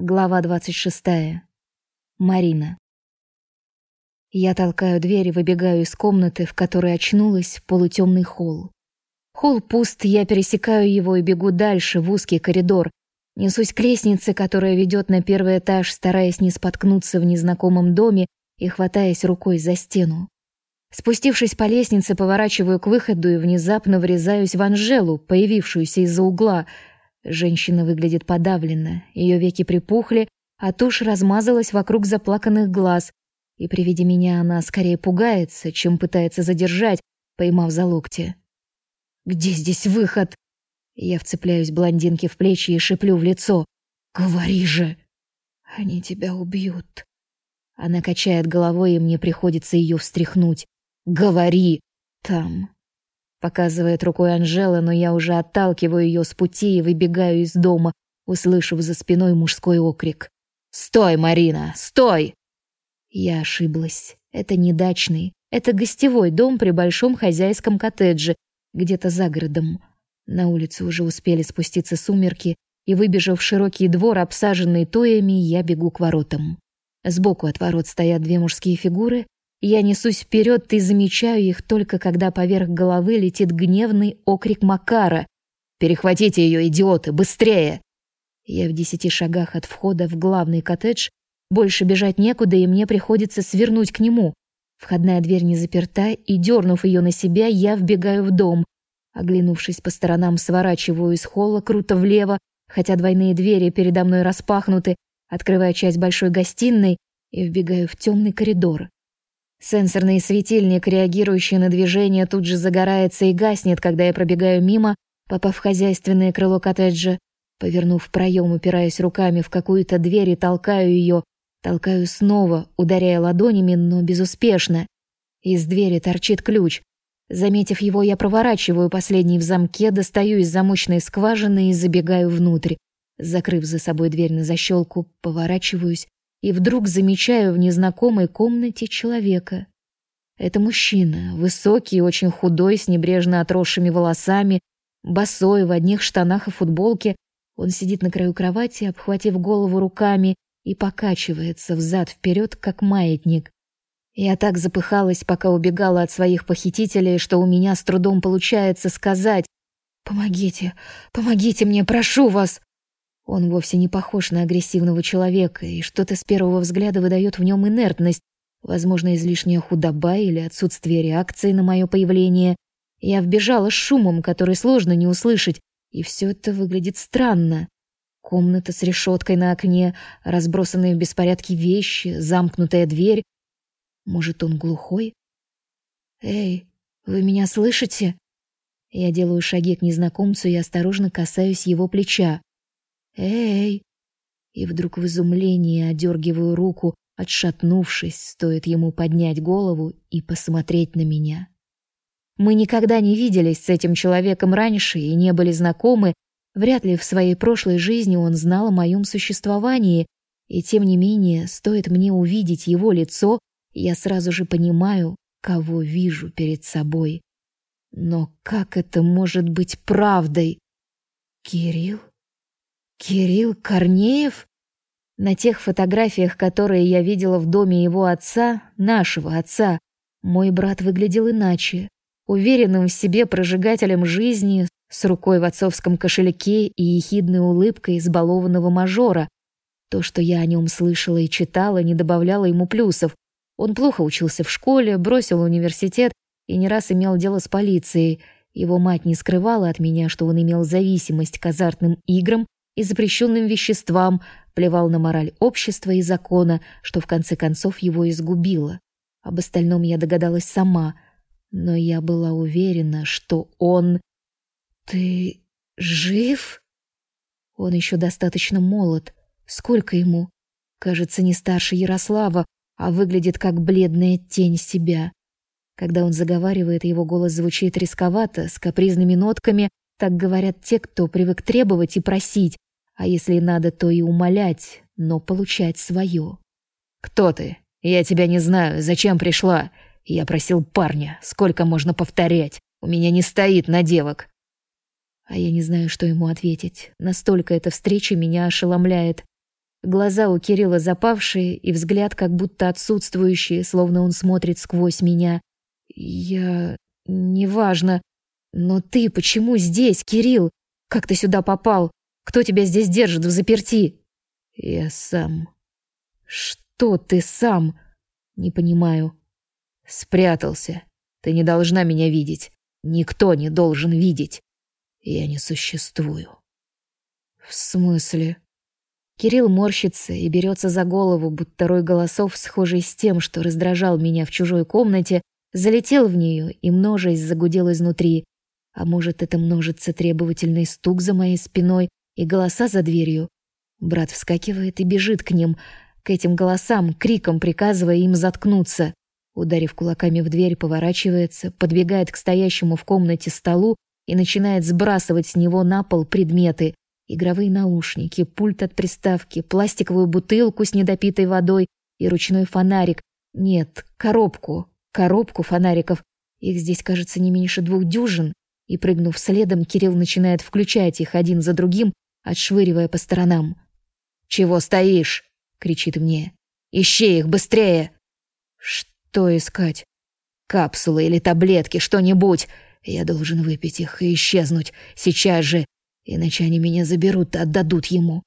Глава 26. Марина. Я толкаю дверь и выбегаю из комнаты, в которой очнулась, полутемный холл. Холл пуст, я пересекаю его и бегу дальше, в узкий коридор. Несусь к лестнице, которая ведет на первый этаж, стараясь не споткнуться в незнакомом доме и хватаясь рукой за стену. Спустившись по лестнице, поворачиваю к выходу и внезапно врезаюсь в Анжелу, появившуюся из-за угла — Женщина выглядит подавленно, ее веки припухли, а тушь размазалась вокруг заплаканных глаз, и при виде меня она скорее пугается, чем пытается задержать, поймав за локти. «Где здесь выход?» Я вцепляюсь блондинке в плечи и шиплю в лицо. «Говори же!» «Они тебя убьют!» Она качает головой, и мне приходится ее встряхнуть. «Говори!» «Там, Показывает рукой Анжела, но я уже отталкиваю ее с пути и выбегаю из дома, услышав за спиной мужской окрик. «Стой, Марина, стой!» Я ошиблась. Это не дачный, это гостевой дом при большом хозяйском коттедже, где-то за городом. На улице уже успели спуститься сумерки, и, выбежав в широкий двор, обсаженный туями, я бегу к воротам. Сбоку от ворот стоят две мужские фигуры, я несусь вперед и замечаю их только когда поверх головы летит гневный окрик Макара. «Перехватите ее, идиоты, быстрее!» Я в десяти шагах от входа в главный коттедж. Больше бежать некуда, и мне приходится свернуть к нему. Входная дверь не заперта, и, дернув ее на себя, я вбегаю в дом. Оглянувшись по сторонам, сворачиваю из холла круто влево, хотя двойные двери передо мной распахнуты, открывая часть большой гостиной, и вбегаю в темный коридор. Сенсорный светильник, реагирующий на движение, тут же загорается и гаснет, когда я пробегаю мимо, попав в хозяйственное крыло коттеджа. Повернув проем, упираясь руками в какую-то дверь и толкаю ее, толкаю снова, ударяя ладонями, но безуспешно. Из двери торчит ключ. Заметив его, я проворачиваю последний в замке, достаю из замочной скважины и забегаю внутрь. Закрыв за собой дверь на защелку, поворачиваюсь и вдруг замечаю в незнакомой комнате человека. Это мужчина, высокий, очень худой, с небрежно отросшими волосами, босой, в одних штанах и футболке. Он сидит на краю кровати, обхватив голову руками и покачивается взад-вперед, как маятник. Я так запыхалась, пока убегала от своих похитителей, что у меня с трудом получается сказать «Помогите, помогите мне, прошу вас!» Он вовсе не похож на агрессивного человека, и что-то с первого взгляда выдает в нем инертность, возможно, излишняя худоба или отсутствие реакции на мое появление. Я вбежала с шумом, который сложно не услышать, и все это выглядит странно. Комната с решеткой на окне, разбросанные в беспорядке вещи, замкнутая дверь. Может, он глухой? «Эй, вы меня слышите?» Я делаю шаги к незнакомцу и осторожно касаюсь его плеча. «Эй!» И вдруг в изумлении одергиваю руку, отшатнувшись, стоит ему поднять голову и посмотреть на меня. Мы никогда не виделись с этим человеком раньше и не были знакомы, вряд ли в своей прошлой жизни он знал о моем существовании, и тем не менее, стоит мне увидеть его лицо, я сразу же понимаю, кого вижу перед собой. Но как это может быть правдой? Кирилл? Кирилл Корнеев? На тех фотографиях, которые я видела в доме его отца, нашего отца, мой брат выглядел иначе, уверенным в себе прожигателем жизни, с рукой в отцовском кошельке и ехидной улыбкой избалованного мажора. То, что я о нем слышала и читала, не добавляло ему плюсов. Он плохо учился в школе, бросил университет и не раз имел дело с полицией. Его мать не скрывала от меня, что он имел зависимость к азартным играм и запрещенным веществам, плевал на мораль общества и закона, что в конце концов его изгубило. Об остальном я догадалась сама, но я была уверена, что он... «Ты жив?» Он еще достаточно молод. Сколько ему? Кажется, не старше Ярослава, а выглядит как бледная тень себя. Когда он заговаривает, его голос звучит рисковато, с капризными нотками, так говорят те, кто привык требовать и просить, а если надо, то и умолять, но получать свое. «Кто ты? Я тебя не знаю. Зачем пришла?» Я просил парня. Сколько можно повторять? У меня не стоит на девок. А я не знаю, что ему ответить. Настолько эта встреча меня ошеломляет. Глаза у Кирилла запавшие и взгляд как будто отсутствующий, словно он смотрит сквозь меня. Я... неважно. Но ты почему здесь, Кирилл? Как ты сюда попал? Кто тебя здесь держит в заперти? Я сам. Что ты сам? Не понимаю. Спрятался. Ты не должна меня видеть. Никто не должен видеть. Я не существую. В смысле? Кирилл морщится и берется за голову, будто рой голосов, схожий с тем, что раздражал меня в чужой комнате, залетел в нее и, множесть, загудел изнутри. А может, это множится требовательный стук за моей спиной и голоса за дверью? Брат вскакивает и бежит к ним, к этим голосам, криком приказывая им заткнуться. Ударив кулаками в дверь, поворачивается, подбегает к стоящему в комнате столу и начинает сбрасывать с него на пол предметы. Игровые наушники, пульт от приставки, пластиковую бутылку с недопитой водой и ручной фонарик. Нет, коробку. Коробку фонариков. Их здесь, кажется, не меньше двух дюжин. И, прыгнув следом, Кирилл начинает включать их один за другим, отшвыривая по сторонам. «Чего стоишь?» — кричит мне. «Ищи их быстрее!» «Что?» Искать? Капсулы или таблетки, что-нибудь. Я должен выпить их и исчезнуть сейчас же, иначе они меня заберут и отдадут ему.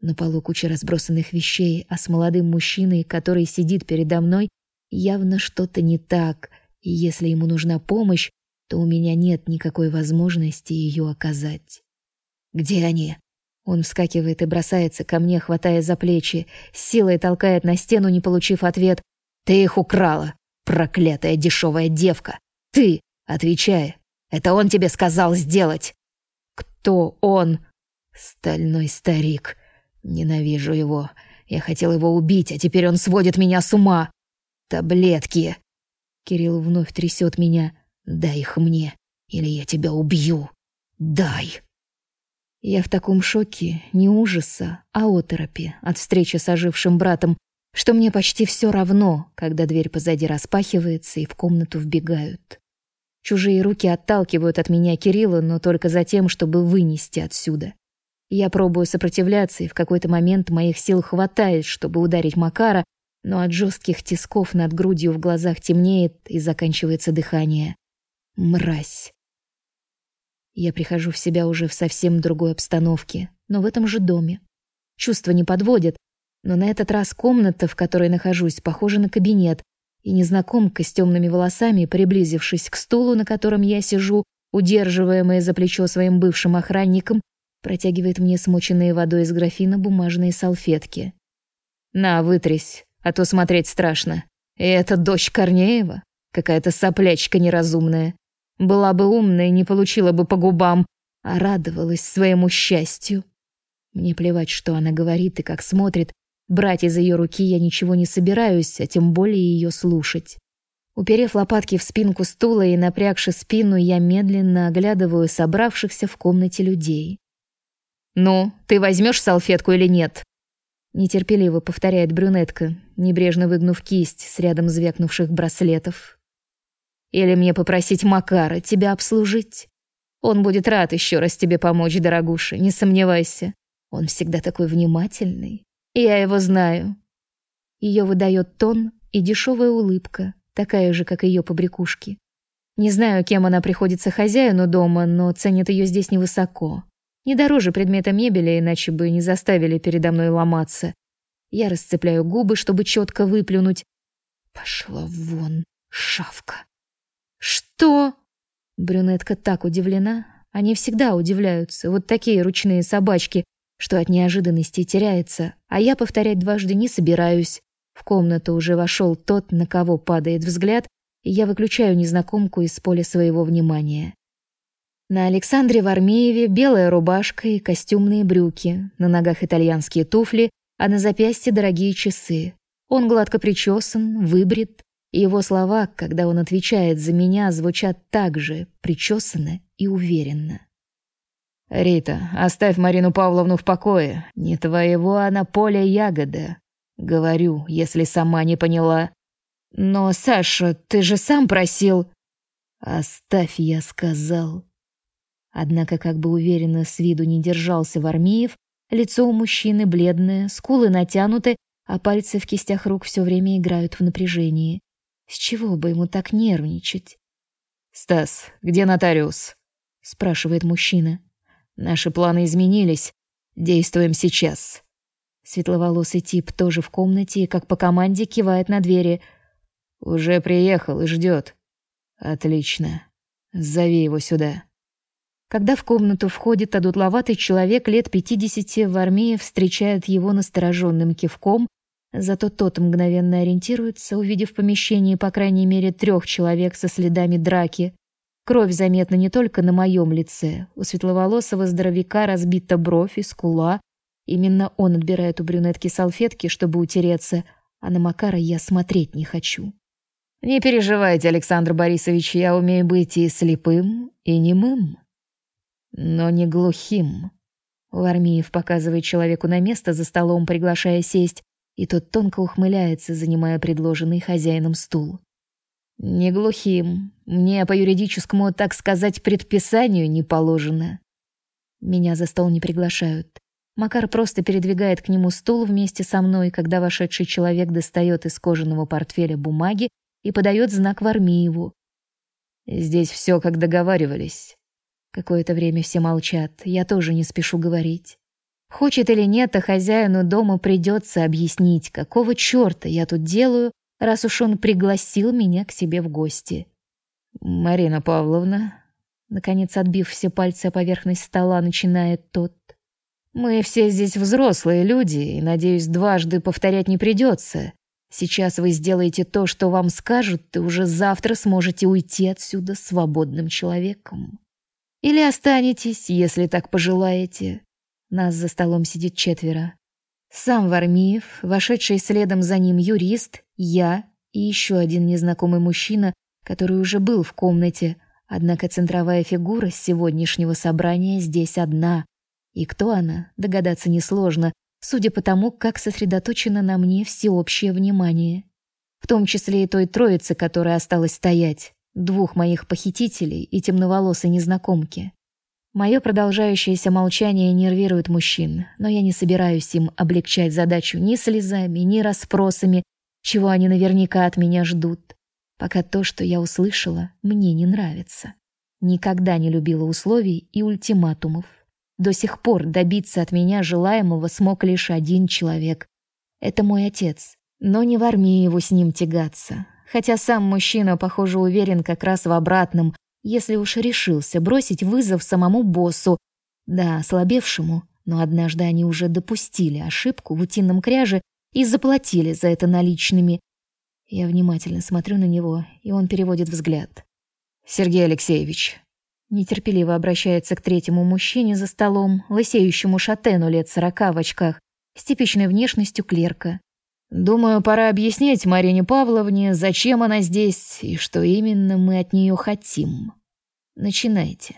На полу куча разбросанных вещей, а с молодым мужчиной, который сидит передо мной, явно что-то не так, и если ему нужна помощь, то у меня нет никакой возможности ее оказать. Где они? Он вскакивает и бросается ко мне, хватая за плечи, силой толкает на стену, не получив ответ, ты их украла, проклятая дешевая девка. Ты, отвечай, это он тебе сказал сделать. Кто он? Стальной старик. Ненавижу его. Я хотел его убить, а теперь он сводит меня с ума. Таблетки. Кирилл вновь трясет меня. Дай их мне, или я тебя убью. Дай. Я в таком шоке, не ужаса, а оторопи от встречи с ожившим братом, что мне почти все равно, когда дверь позади распахивается и в комнату вбегают. Чужие руки отталкивают от меня Кирилла, но только за тем, чтобы вынести отсюда. Я пробую сопротивляться, и в какой-то момент моих сил хватает, чтобы ударить Макара, но от жестких тисков над грудью в глазах темнеет и заканчивается дыхание. Мразь. Я прихожу в себя уже в совсем другой обстановке, но в этом же доме. Чувства не подводят, но на этот раз комната, в которой нахожусь, похожа на кабинет, и незнакомка с темными волосами, приблизившись к стулу, на котором я сижу, удерживаемая за плечо своим бывшим охранником, протягивает мне смоченные водой из графина бумажные салфетки. «На, вытрись, а то смотреть страшно. И это дочь Корнеева? Какая-то соплячка неразумная. Была бы умная, не получила бы по губам, а радовалась своему счастью. Мне плевать, что она говорит и как смотрит, Брать из ее руки я ничего не собираюсь, а тем более ее слушать. Уперев лопатки в спинку стула и напрягши спину, я медленно оглядываю собравшихся в комнате людей. «Ну, ты возьмешь салфетку или нет?» Нетерпеливо повторяет брюнетка, небрежно выгнув кисть с рядом звякнувших браслетов. «Или мне попросить Макара тебя обслужить? Он будет рад еще раз тебе помочь, дорогуша, не сомневайся. Он всегда такой внимательный. Я его знаю. Ее выдает тон и дешевая улыбка, такая же, как ее побрякушки. Не знаю, кем она приходится хозяину дома, но ценят ее здесь невысоко. Не дороже предмета мебели, иначе бы не заставили передо мной ломаться. Я расцепляю губы, чтобы четко выплюнуть. Пошла вон, шавка. Что? Брюнетка так удивлена. Они всегда удивляются. Вот такие ручные собачки, что от неожиданности теряется, а я повторять дважды не собираюсь. В комнату уже вошел тот, на кого падает взгляд, и я выключаю незнакомку из поля своего внимания. На Александре Вармееве белая рубашка и костюмные брюки, на ногах итальянские туфли, а на запястье дорогие часы. Он гладко причесан, выбрит, его слова, когда он отвечает за меня, звучат так же причесанно и уверенно. Рита, оставь Марину Павловну в покое. Не твоего она поле ягода. Говорю, если сама не поняла. Но, Саша, ты же сам просил. Оставь, я сказал. Однако, как бы уверенно с виду не держался Вармеев, Лицо у мужчины бледное, скулы натянуты, а пальцы в кистях рук все время играют в напряжении. С чего бы ему так нервничать? «Стас, где нотариус?» — спрашивает мужчина. «Наши планы изменились. Действуем сейчас». Светловолосый тип тоже в комнате и, как по команде, кивает на двери. «Уже приехал и ждет». «Отлично. Зови его сюда». Когда в комнату входит одутловатый человек лет пятидесяти в армии, встречает его настороженным кивком, зато тот мгновенно ориентируется, увидев в помещении по крайней мере трех человек со следами драки. Кровь заметна не только на моем лице. У светловолосого здоровяка разбита бровь и скула. Именно он отбирает у брюнетки салфетки, чтобы утереться, а на Макара я смотреть не хочу. Не переживайте, Александр Борисович, я умею быть и слепым, и немым но не глухим. Вармиев показывает человеку на место за столом, приглашая сесть, и тот тонко ухмыляется, занимая предложенный хозяином стул. Не глухим. Мне по юридическому, так сказать, предписанию не положено. Меня за стол не приглашают. Макар просто передвигает к нему стул вместе со мной, когда вошедший человек достает из кожаного портфеля бумаги и подает знак Вармиеву. Здесь все, как договаривались. Какое-то время все молчат, я тоже не спешу говорить. Хочет или нет, а хозяину дома придется объяснить, какого чёрта я тут делаю, раз уж он пригласил меня к себе в гости. Марина Павловна, наконец отбив все пальцы о поверхность стола, начинает тот. Мы все здесь взрослые люди, и, надеюсь, дважды повторять не придется. Сейчас вы сделаете то, что вам скажут, и уже завтра сможете уйти отсюда свободным человеком. Или останетесь, если так пожелаете. Нас за столом сидит четверо. Сам Вармиев, вошедший следом за ним юрист, я и еще один незнакомый мужчина, который уже был в комнате, однако центровая фигура сегодняшнего собрания здесь одна. И кто она, догадаться несложно, судя по тому, как сосредоточено на мне всеобщее внимание. В том числе и той троицы, которая осталась стоять двух моих похитителей и темноволосой незнакомки. Мое продолжающееся молчание нервирует мужчин, но я не собираюсь им облегчать задачу ни слезами, ни расспросами, чего они наверняка от меня ждут. Пока то, что я услышала, мне не нравится. Никогда не любила условий и ультиматумов. До сих пор добиться от меня желаемого смог лишь один человек. Это мой отец. Но не в армии его с ним тягаться хотя сам мужчина, похоже, уверен как раз в обратном, если уж решился бросить вызов самому боссу, да, слабевшему, но однажды они уже допустили ошибку в утином кряже и заплатили за это наличными. Я внимательно смотрю на него, и он переводит взгляд. Сергей Алексеевич нетерпеливо обращается к третьему мужчине за столом, лысеющему шатену лет сорока в очках, с типичной внешностью клерка. Думаю, пора объяснить Марине Павловне, зачем она здесь и что именно мы от нее хотим. Начинайте.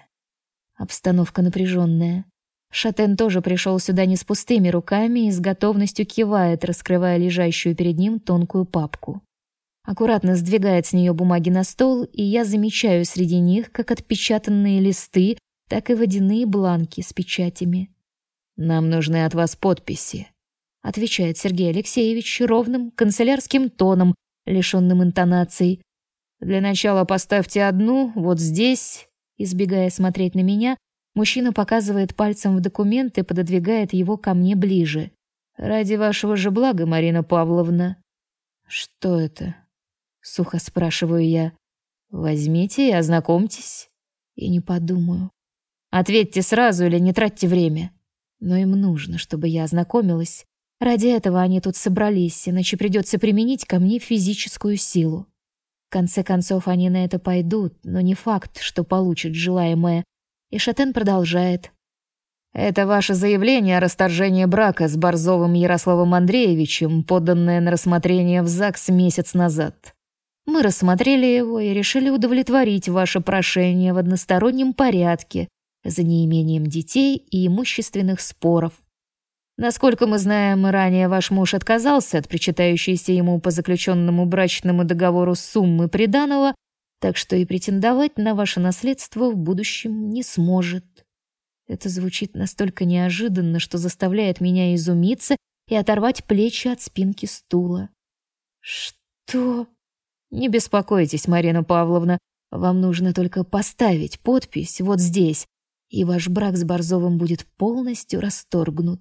Обстановка напряженная. Шатен тоже пришел сюда не с пустыми руками и с готовностью кивает, раскрывая лежащую перед ним тонкую папку. Аккуратно сдвигает с нее бумаги на стол, и я замечаю среди них как отпечатанные листы, так и водяные бланки с печатями. Нам нужны от вас подписи отвечает Сергей Алексеевич ровным канцелярским тоном, лишенным интонаций. Для начала поставьте одну вот здесь, избегая смотреть на меня, мужчина показывает пальцем в документ и пододвигает его ко мне ближе. Ради вашего же блага, Марина Павловна. Что это? сухо спрашиваю я. Возьмите и ознакомьтесь. И не подумаю. Ответьте сразу или не тратьте время. Но им нужно, чтобы я ознакомилась. Ради этого они тут собрались, иначе придется применить ко мне физическую силу. В конце концов, они на это пойдут, но не факт, что получат желаемое. И Шатен продолжает. «Это ваше заявление о расторжении брака с Борзовым Ярославом Андреевичем, поданное на рассмотрение в ЗАГС месяц назад. Мы рассмотрели его и решили удовлетворить ваше прошение в одностороннем порядке за неимением детей и имущественных споров. Насколько мы знаем, ранее ваш муж отказался от причитающейся ему по заключенному брачному договору суммы приданого, так что и претендовать на ваше наследство в будущем не сможет. Это звучит настолько неожиданно, что заставляет меня изумиться и оторвать плечи от спинки стула. Что? Не беспокойтесь, Марина Павловна, вам нужно только поставить подпись вот здесь, и ваш брак с Борзовым будет полностью расторгнут.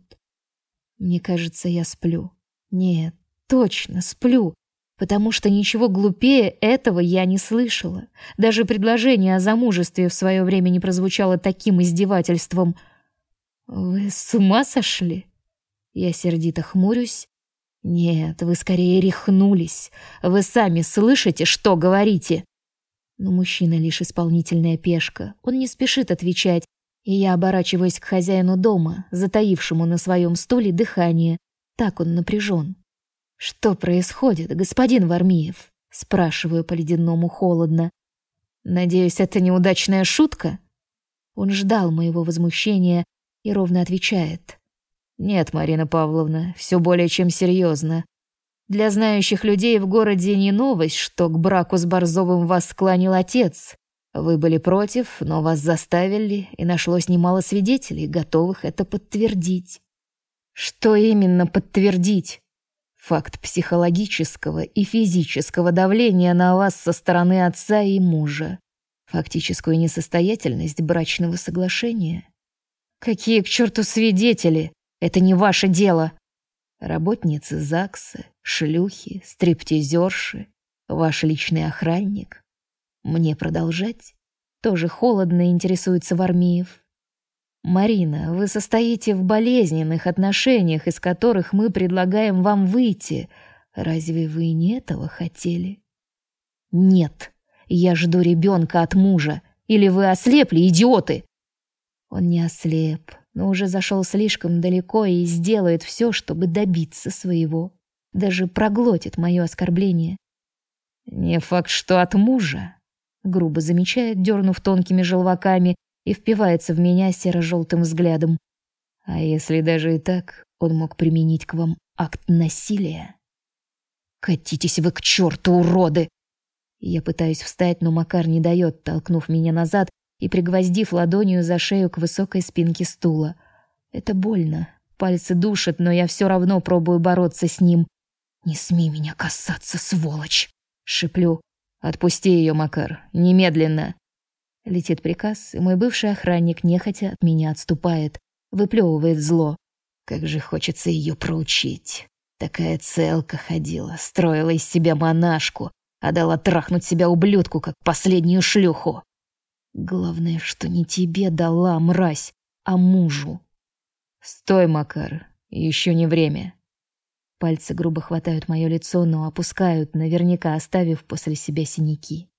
Мне кажется, я сплю. Нет, точно сплю, потому что ничего глупее этого я не слышала. Даже предложение о замужестве в свое время не прозвучало таким издевательством. Вы с ума сошли? Я сердито хмурюсь. Нет, вы скорее рехнулись. Вы сами слышите, что говорите? Но мужчина лишь исполнительная пешка. Он не спешит отвечать, и я оборачиваюсь к хозяину дома, затаившему на своем стуле дыхание. Так он напряжен. «Что происходит, господин Вармиев?» Спрашиваю по-ледяному холодно. «Надеюсь, это неудачная шутка?» Он ждал моего возмущения и ровно отвечает. «Нет, Марина Павловна, все более чем серьезно. Для знающих людей в городе не новость, что к браку с Борзовым вас склонил отец. Вы были против, но вас заставили, и нашлось немало свидетелей, готовых это подтвердить. Что именно подтвердить? Факт психологического и физического давления на вас со стороны отца и мужа. Фактическую несостоятельность брачного соглашения. Какие к черту свидетели? Это не ваше дело. Работницы ЗАГСа, шлюхи, стриптизерши, ваш личный охранник, мне продолжать? Тоже холодно интересуется Вармиев. Марина, вы состоите в болезненных отношениях, из которых мы предлагаем вам выйти. Разве вы не этого хотели? Нет. Я жду ребенка от мужа. Или вы ослепли, идиоты? Он не ослеп, но уже зашел слишком далеко и сделает все, чтобы добиться своего. Даже проглотит мое оскорбление. Не факт, что от мужа, грубо замечает, дернув тонкими желваками, и впивается в меня серо-желтым взглядом. А если даже и так, он мог применить к вам акт насилия? Катитесь вы к черту, уроды! Я пытаюсь встать, но Макар не дает, толкнув меня назад и пригвоздив ладонью за шею к высокой спинке стула. Это больно. Пальцы душат, но я все равно пробую бороться с ним. «Не смей меня касаться, сволочь!» — шиплю. «Отпусти ее, Макар, немедленно!» Летит приказ, и мой бывший охранник нехотя от меня отступает, выплевывает зло. Как же хочется ее проучить. Такая целка ходила, строила из себя монашку, а дала трахнуть себя ублюдку, как последнюю шлюху. Главное, что не тебе дала, мразь, а мужу. Стой, Макар, еще не время. Пальцы грубо хватают мое лицо, но опускают, наверняка оставив после себя синяки.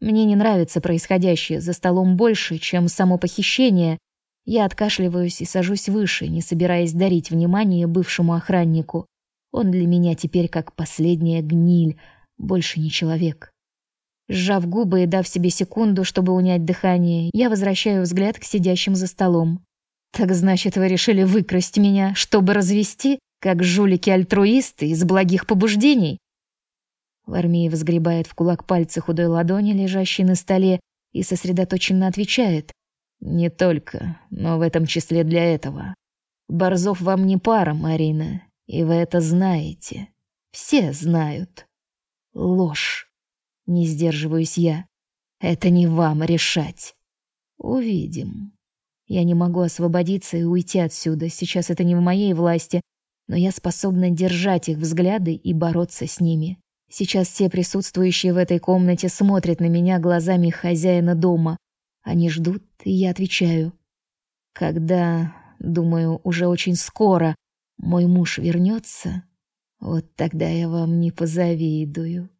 Мне не нравится происходящее за столом больше, чем само похищение. Я откашливаюсь и сажусь выше, не собираясь дарить внимание бывшему охраннику. Он для меня теперь как последняя гниль, больше не человек. Сжав губы и дав себе секунду, чтобы унять дыхание, я возвращаю взгляд к сидящим за столом. Так значит, вы решили выкрасть меня, чтобы развести? Как жулики-альтруисты из благих побуждений. Вармеев сгребает в кулак пальцы худой ладони, лежащей на столе, и сосредоточенно отвечает. «Не только, но в этом числе для этого. Борзов вам не пара, Марина, и вы это знаете. Все знают. Ложь. Не сдерживаюсь я. Это не вам решать. Увидим. Я не могу освободиться и уйти отсюда. Сейчас это не в моей власти, но я способна держать их взгляды и бороться с ними. Сейчас все присутствующие в этой комнате смотрят на меня глазами хозяина дома. Они ждут, и я отвечаю. Когда, думаю, уже очень скоро мой муж вернется, вот тогда я вам не позавидую.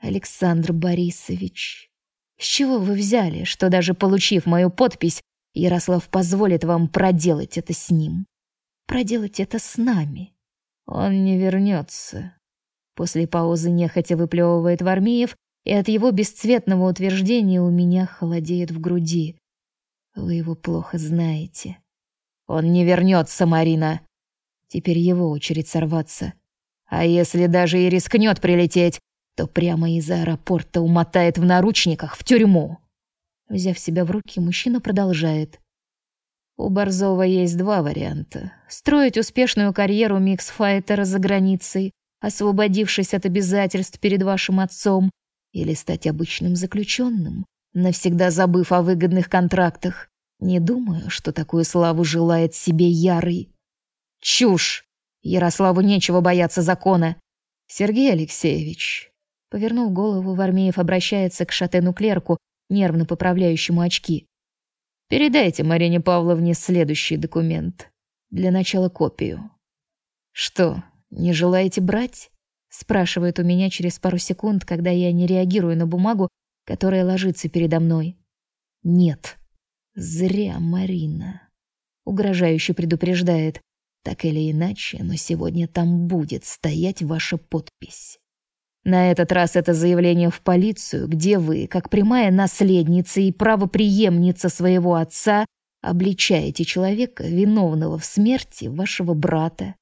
Александр Борисович, с чего вы взяли, что даже получив мою подпись, Ярослав позволит вам проделать это с ним? Проделать это с нами. Он не вернется. После паузы нехотя выплевывает Вармеев, и от его бесцветного утверждения у меня холодеет в груди. Вы его плохо знаете. Он не вернется, Марина. Теперь его очередь сорваться. А если даже и рискнет прилететь, то прямо из аэропорта умотает в наручниках в тюрьму. Взяв себя в руки, мужчина продолжает. У Борзова есть два варианта. Строить успешную карьеру микс-файтера за границей, освободившись от обязательств перед вашим отцом, или стать обычным заключенным, навсегда забыв о выгодных контрактах. Не думаю, что такую славу желает себе Ярый. Чушь! Ярославу нечего бояться закона. Сергей Алексеевич, повернув голову, Вармеев обращается к шатену-клерку, нервно поправляющему очки. Передайте Марине Павловне следующий документ. Для начала копию. Что, не желаете брать? спрашивает у меня через пару секунд, когда я не реагирую на бумагу, которая ложится передо мной. Нет. Зря Марина. Угрожающе предупреждает. Так или иначе, но сегодня там будет стоять ваша подпись. На этот раз это заявление в полицию, где вы, как прямая наследница и правопреемница своего отца, обличаете человека, виновного в смерти вашего брата.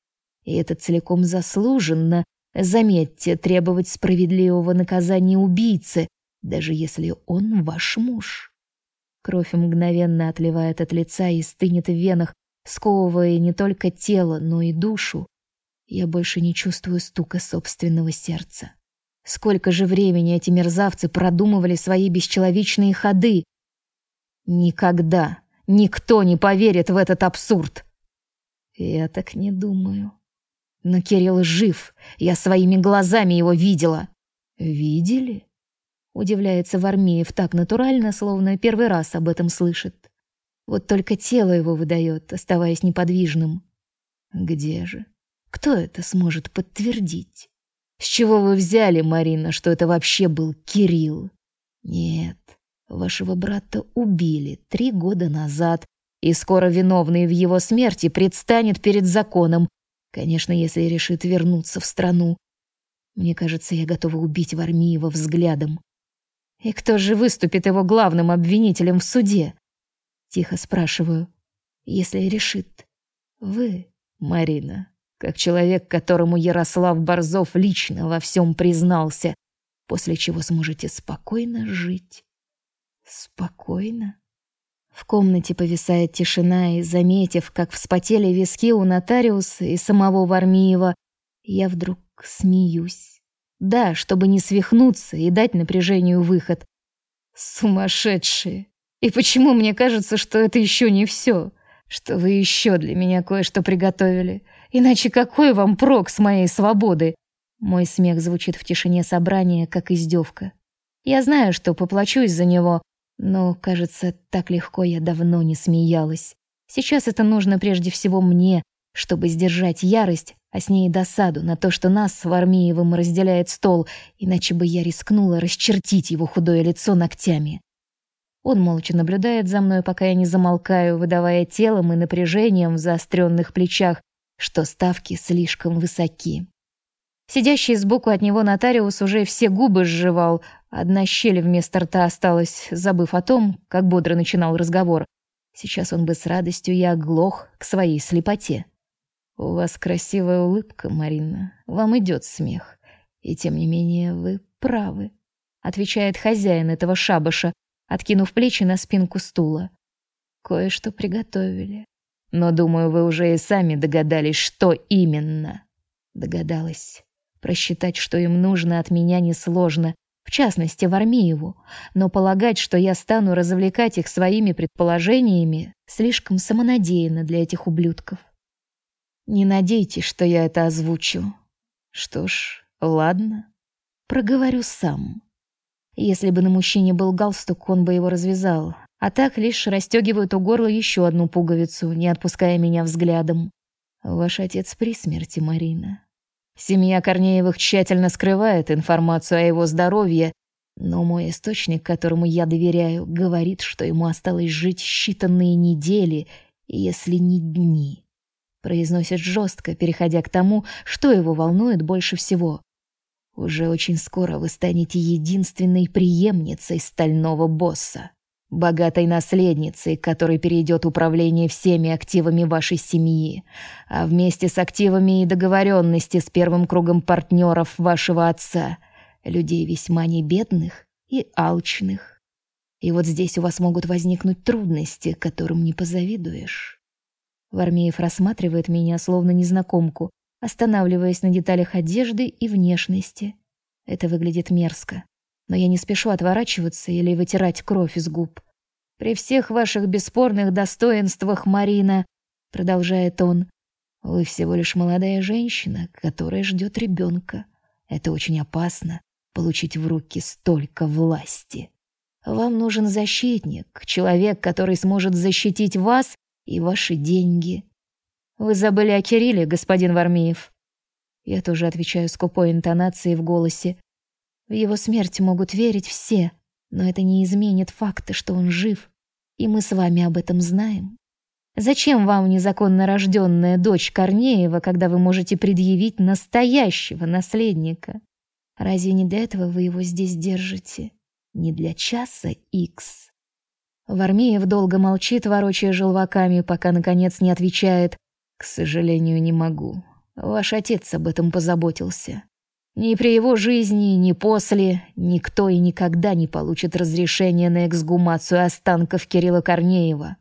И это целиком заслуженно, заметьте, требовать справедливого наказания убийцы, даже если он ваш муж. Кровь мгновенно отливает от лица и стынет в венах, сковывая не только тело, но и душу. Я больше не чувствую стука собственного сердца. Сколько же времени эти мерзавцы продумывали свои бесчеловечные ходы? Никогда никто не поверит в этот абсурд. Я так не думаю. Но Кирилл жив. Я своими глазами его видела. Видели? Удивляется Вармеев так натурально, словно первый раз об этом слышит. Вот только тело его выдает, оставаясь неподвижным. Где же? Кто это сможет подтвердить? С чего вы взяли, Марина, что это вообще был Кирилл? Нет, вашего брата убили три года назад, и скоро виновный в его смерти предстанет перед законом, конечно, если решит вернуться в страну. Мне кажется, я готова убить Вармиева взглядом. И кто же выступит его главным обвинителем в суде? Тихо спрашиваю. Если решит. Вы, Марина, как человек, которому Ярослав Борзов лично во всем признался, после чего сможете спокойно жить. Спокойно? В комнате повисает тишина, и, заметив, как вспотели виски у нотариуса и самого Вармиева, я вдруг смеюсь. Да, чтобы не свихнуться и дать напряжению выход. Сумасшедшие. И почему мне кажется, что это еще не все? Что вы еще для меня кое-что приготовили? Иначе какой вам прок с моей свободы? Мой смех звучит в тишине собрания, как издевка. Я знаю, что поплачусь за него, но, кажется, так легко я давно не смеялась. Сейчас это нужно прежде всего мне, чтобы сдержать ярость, а с ней досаду на то, что нас с Вармиевым разделяет стол, иначе бы я рискнула расчертить его худое лицо ногтями. Он молча наблюдает за мной, пока я не замолкаю, выдавая телом и напряжением в заостренных плечах, что ставки слишком высоки. Сидящий сбоку от него нотариус уже все губы сживал, одна щель вместо рта осталась, забыв о том, как бодро начинал разговор. Сейчас он бы с радостью и оглох к своей слепоте. У вас красивая улыбка, Марина. Вам идет смех. И тем не менее вы правы, отвечает хозяин этого шабаша, откинув плечи на спинку стула. Кое-что приготовили. Но, думаю, вы уже и сами догадались, что именно. Догадалась. Просчитать, что им нужно, от меня несложно, в частности, в Армееву, но полагать, что я стану развлекать их своими предположениями, слишком самонадеянно для этих ублюдков. Не надейтесь, что я это озвучу. Что ж, ладно. Проговорю сам. Если бы на мужчине был галстук, он бы его развязал. А так лишь расстегивают у горла еще одну пуговицу, не отпуская меня взглядом. Ваш отец при смерти, Марина. Семья Корнеевых тщательно скрывает информацию о его здоровье, но мой источник, которому я доверяю, говорит, что ему осталось жить считанные недели, если не дни произносит жестко, переходя к тому, что его волнует больше всего. Уже очень скоро вы станете единственной преемницей стального босса, богатой наследницей, которой перейдет управление всеми активами вашей семьи, а вместе с активами и договоренности с первым кругом партнеров вашего отца, людей весьма небедных и алчных. И вот здесь у вас могут возникнуть трудности, которым не позавидуешь. Вармеев рассматривает меня словно незнакомку, останавливаясь на деталях одежды и внешности. Это выглядит мерзко, но я не спешу отворачиваться или вытирать кровь из губ. При всех ваших бесспорных достоинствах, Марина, продолжает он, вы всего лишь молодая женщина, которая ждет ребенка. Это очень опасно получить в руки столько власти. Вам нужен защитник, человек, который сможет защитить вас и ваши деньги. Вы забыли о Кирилле, господин Вармеев. Я тоже отвечаю скупой интонацией в голосе. В его смерть могут верить все, но это не изменит факта, что он жив, и мы с вами об этом знаем. Зачем вам незаконно рожденная дочь Корнеева, когда вы можете предъявить настоящего наследника? Разве не для этого вы его здесь держите? Не для часа икс? Вармеев долго молчит, ворочая желваками, пока наконец не отвечает: "К сожалению, не могу. Ваш отец об этом позаботился. Ни при его жизни, ни после никто и никогда не получит разрешения на эксгумацию останков Кирилла Корнеева.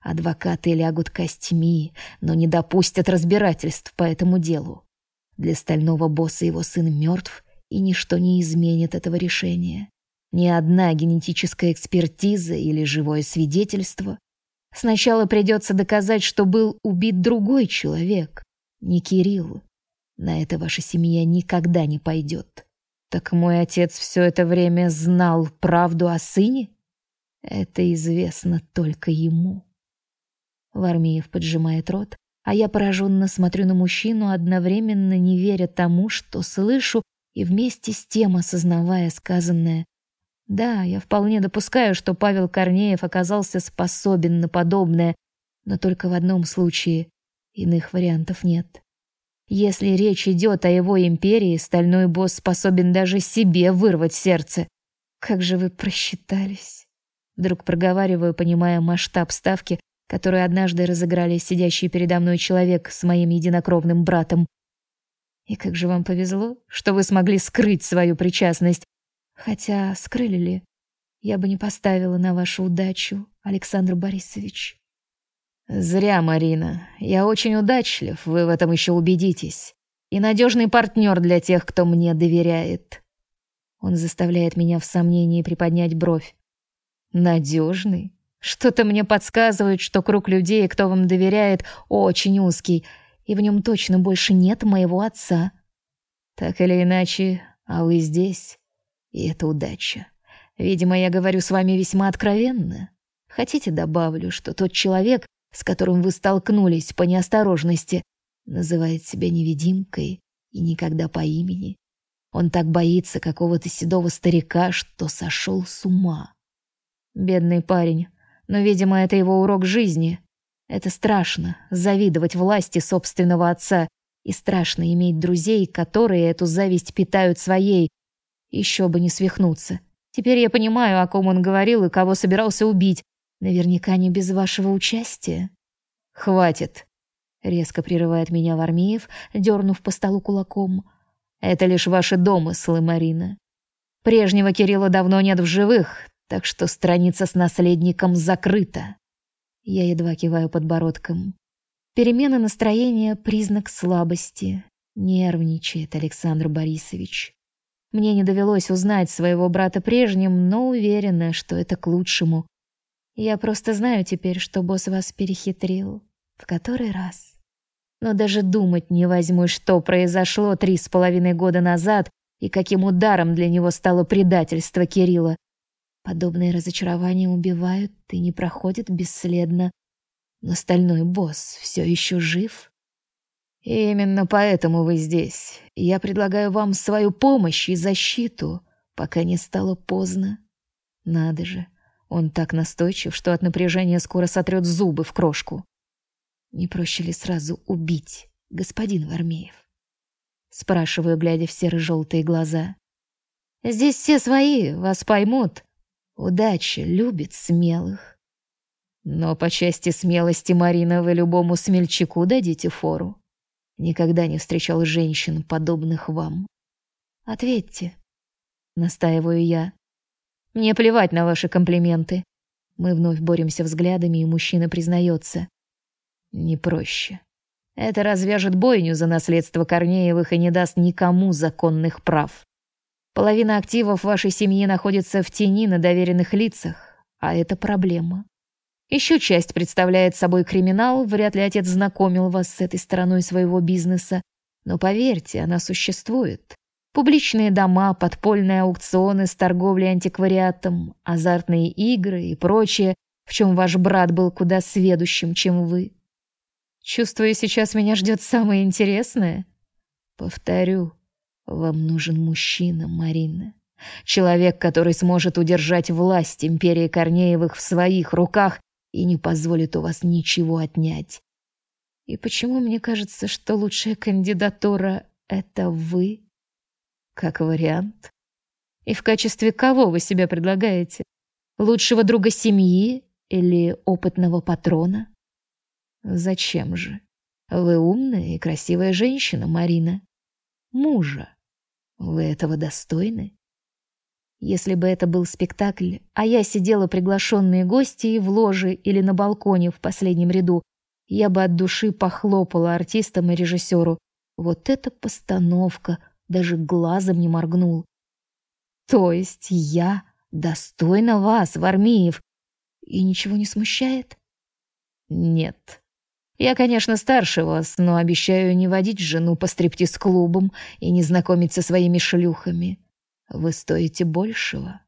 Адвокаты лягут костьми, но не допустят разбирательств по этому делу. Для стального босса его сын мертв, и ничто не изменит этого решения. Ни одна генетическая экспертиза или живое свидетельство. Сначала придется доказать, что был убит другой человек, не Кирилл. На это ваша семья никогда не пойдет. Так мой отец все это время знал правду о сыне? Это известно только ему. Вармеев поджимает рот, а я пораженно смотрю на мужчину, одновременно не веря тому, что слышу, и вместе с тем осознавая сказанное. Да, я вполне допускаю, что Павел Корнеев оказался способен на подобное, но только в одном случае. Иных вариантов нет. Если речь идет о его империи, стальной босс способен даже себе вырвать сердце. Как же вы просчитались? Вдруг проговариваю, понимая масштаб ставки, которую однажды разыграли сидящий передо мной человек с моим единокровным братом. И как же вам повезло, что вы смогли скрыть свою причастность. Хотя скрыли ли? Я бы не поставила на вашу удачу, Александр Борисович. Зря, Марина. Я очень удачлив, вы в этом еще убедитесь. И надежный партнер для тех, кто мне доверяет. Он заставляет меня в сомнении приподнять бровь. Надежный? Что-то мне подсказывает, что круг людей, кто вам доверяет, очень узкий, и в нем точно больше нет моего отца. Так или иначе, а вы здесь, и это удача. Видимо, я говорю с вами весьма откровенно. Хотите, добавлю, что тот человек, с которым вы столкнулись по неосторожности, называет себя невидимкой и никогда по имени. Он так боится какого-то седого старика, что сошел с ума. Бедный парень но, видимо, это его урок жизни. Это страшно — завидовать власти собственного отца, и страшно иметь друзей, которые эту зависть питают своей. Еще бы не свихнуться. Теперь я понимаю, о ком он говорил и кого собирался убить. Наверняка не без вашего участия. Хватит. Резко прерывает меня Вармеев, дернув по столу кулаком. Это лишь ваши домыслы, Марина. Прежнего Кирилла давно нет в живых, так что страница с наследником закрыта. Я едва киваю подбородком. Перемена настроения признак слабости. Нервничает Александр Борисович. Мне не довелось узнать своего брата прежним, но уверена, что это к лучшему. Я просто знаю теперь, что босс вас перехитрил. В который раз? Но даже думать не возьму, что произошло три с половиной года назад и каким ударом для него стало предательство Кирилла. Подобные разочарования убивают и не проходят бесследно. Но стальной босс все еще жив. И именно поэтому вы здесь. Я предлагаю вам свою помощь и защиту, пока не стало поздно. Надо же, он так настойчив, что от напряжения скоро сотрет зубы в крошку. Не проще ли сразу убить, господин Вармеев? Спрашиваю, глядя в серо-желтые глаза. Здесь все свои, вас поймут. Удача любит смелых. Но по части смелости, Марина, вы любому смельчаку дадите фору. Никогда не встречал женщин, подобных вам. Ответьте, настаиваю я. Мне плевать на ваши комплименты. Мы вновь боремся взглядами, и мужчина признается. Не проще. Это развяжет бойню за наследство Корнеевых и не даст никому законных прав. Половина активов вашей семьи находится в тени на доверенных лицах, а это проблема. Еще часть представляет собой криминал, вряд ли отец знакомил вас с этой стороной своего бизнеса, но поверьте, она существует. Публичные дома, подпольные аукционы с торговлей антиквариатом, азартные игры и прочее, в чем ваш брат был куда сведущим, чем вы. Чувствую, сейчас меня ждет самое интересное. Повторю, вам нужен мужчина, Марина. Человек, который сможет удержать власть империи Корнеевых в своих руках и не позволит у вас ничего отнять. И почему мне кажется, что лучшая кандидатура — это вы? Как вариант. И в качестве кого вы себя предлагаете? Лучшего друга семьи или опытного патрона? Зачем же? Вы умная и красивая женщина, Марина. Мужа. Вы этого достойны? Если бы это был спектакль, а я сидела приглашенные гости в ложе или на балконе в последнем ряду, я бы от души похлопала артистам и режиссеру. Вот эта постановка, даже глазом не моргнул. То есть я достойна вас, Вармиев, и ничего не смущает? Нет. Я, конечно, старше вас, но обещаю не водить жену по стриптиз-клубам и не знакомить со своими шлюхами. Вы стоите большего.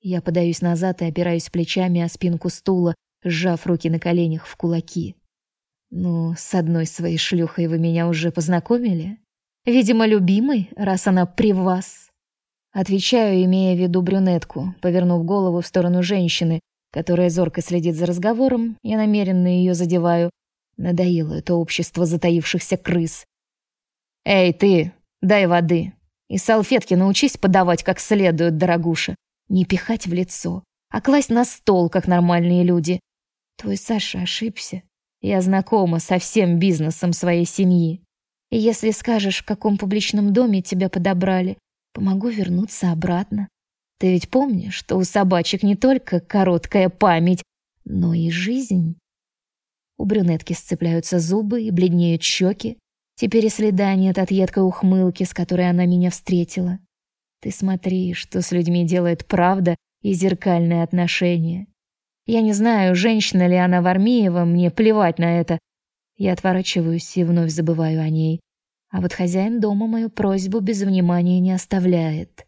Я подаюсь назад и опираюсь плечами о спинку стула, сжав руки на коленях в кулаки. Ну, с одной своей шлюхой вы меня уже познакомили? Видимо, любимой, раз она при вас. Отвечаю, имея в виду брюнетку, повернув голову в сторону женщины, которая зорко следит за разговором, я намеренно ее задеваю. Надоело это общество затаившихся крыс. «Эй, ты, дай воды!» И салфетки научись подавать как следует, дорогуша. Не пихать в лицо, а класть на стол, как нормальные люди. Твой Саша ошибся. Я знакома со всем бизнесом своей семьи. Если скажешь, в каком публичном доме тебя подобрали, помогу вернуться обратно. Ты ведь помнишь, что у собачек не только короткая память, но и жизнь? У брюнетки сцепляются зубы и бледнеют щеки. Теперь и следа нет от едкой ухмылки, с которой она меня встретила. Ты смотри, что с людьми делает правда и зеркальное отношение. Я не знаю, женщина ли она Вармеева, мне плевать на это. Я отворачиваюсь и вновь забываю о ней. А вот хозяин дома мою просьбу без внимания не оставляет.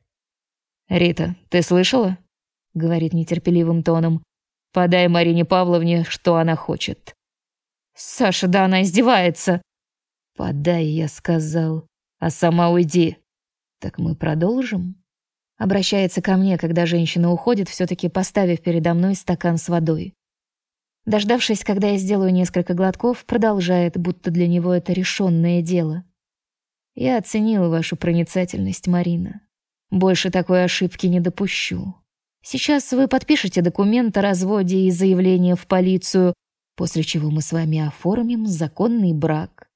«Рита, ты слышала?» — говорит нетерпеливым тоном. «Подай Марине Павловне, что она хочет». «Саша, да она издевается!» «Подай», — я сказал, — «а сама уйди». «Так мы продолжим?» Обращается ко мне, когда женщина уходит, все-таки поставив передо мной стакан с водой. Дождавшись, когда я сделаю несколько глотков, продолжает, будто для него это решенное дело. «Я оценила вашу проницательность, Марина. Больше такой ошибки не допущу. Сейчас вы подпишете документ о разводе и заявление в полицию, после чего мы с вами оформим законный брак.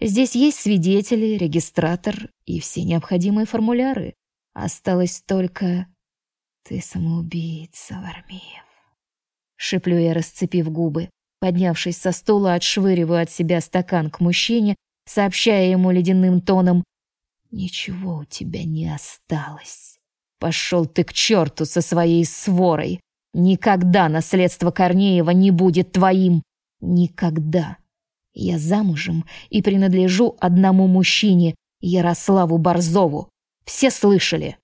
Здесь есть свидетели, регистратор и все необходимые формуляры. Осталось только... Ты самоубийца, Вармеев. Шиплю я, расцепив губы. Поднявшись со стула, отшвыриваю от себя стакан к мужчине, сообщая ему ледяным тоном «Ничего у тебя не осталось. Пошел ты к черту со своей сворой. Никогда наследство Корнеева не будет твоим. Никогда. Я замужем и принадлежу одному мужчине, Ярославу Борзову. Все слышали?»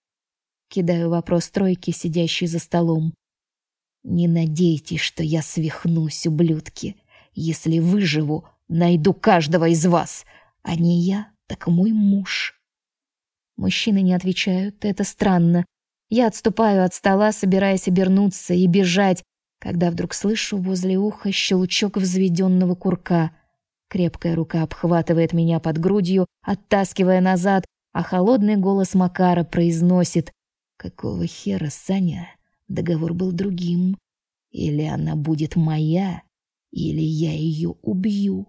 Кидаю вопрос тройке, сидящей за столом. «Не надейтесь, что я свихнусь, ублюдки. Если выживу, найду каждого из вас. А не я, так мой муж». Мужчины не отвечают, это странно. Я отступаю от стола, собираясь обернуться и бежать, когда вдруг слышу возле уха щелчок взведенного курка. Крепкая рука обхватывает меня под грудью, оттаскивая назад, а холодный голос Макара произносит «Какого хера, Саня? Договор был другим. Или она будет моя, или я ее убью».